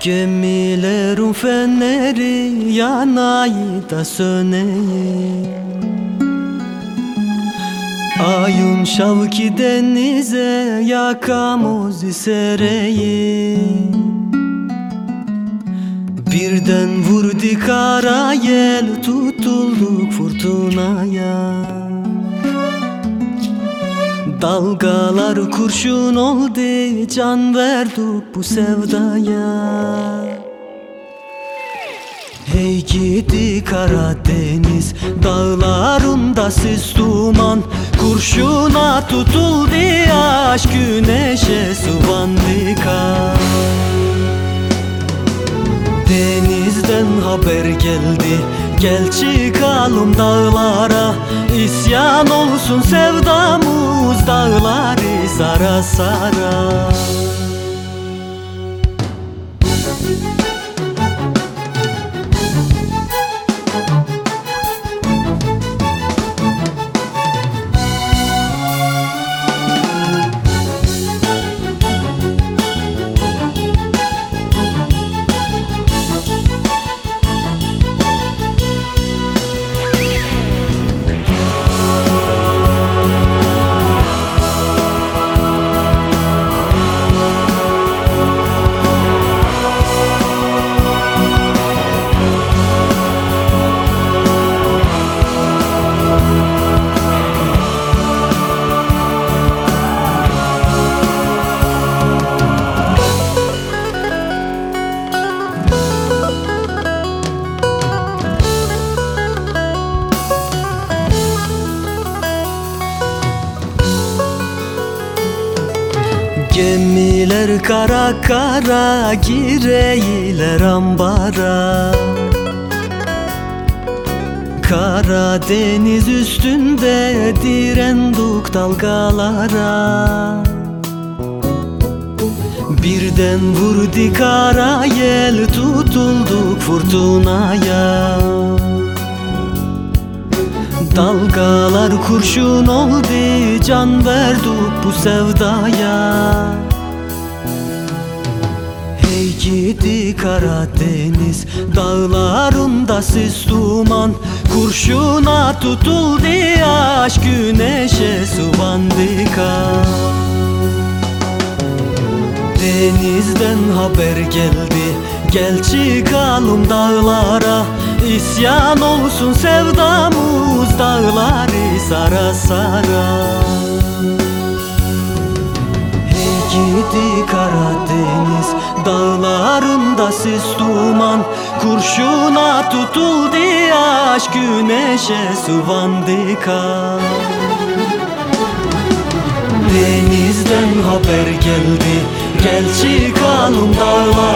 Gemilerin feneri yanayı da söneyim. Ayun şavki denize yakamoz sereyim Birden vurdu kara yel tutulduk fırtınaya Dalgalar kurşun oldu can verdik bu sevdaya. Hey gidi Karadeniz Dağlarında sis duman. Kurşuna tutuldu aşk güneşe sıvandika Denizden haber geldi Gel çıkalım dağlara İsyan olsun sevdamız Dağları sara sara Gemiler kara kara gireyler ambara. Karadeniz üstünde direnduk dalgalara. Birden vurdu kara yel tutulduk fırtınaya Dalgalar kurşun oldu can verdik bu sevdaya. Hey gidi Karadeniz dağlarında sis duman. Kurşuna tutuldu aşk güneşe sıvandika Denizden haber geldi Gel çıkalım dağlara İsyan olsun sevdamız Dağları sara sara. Hey gidi Karadeniz Dağlarında sis duman Kurşuna tutuldu aşk Güneşe sıvandika Denizden haber geldi Gel çıkalım dağlara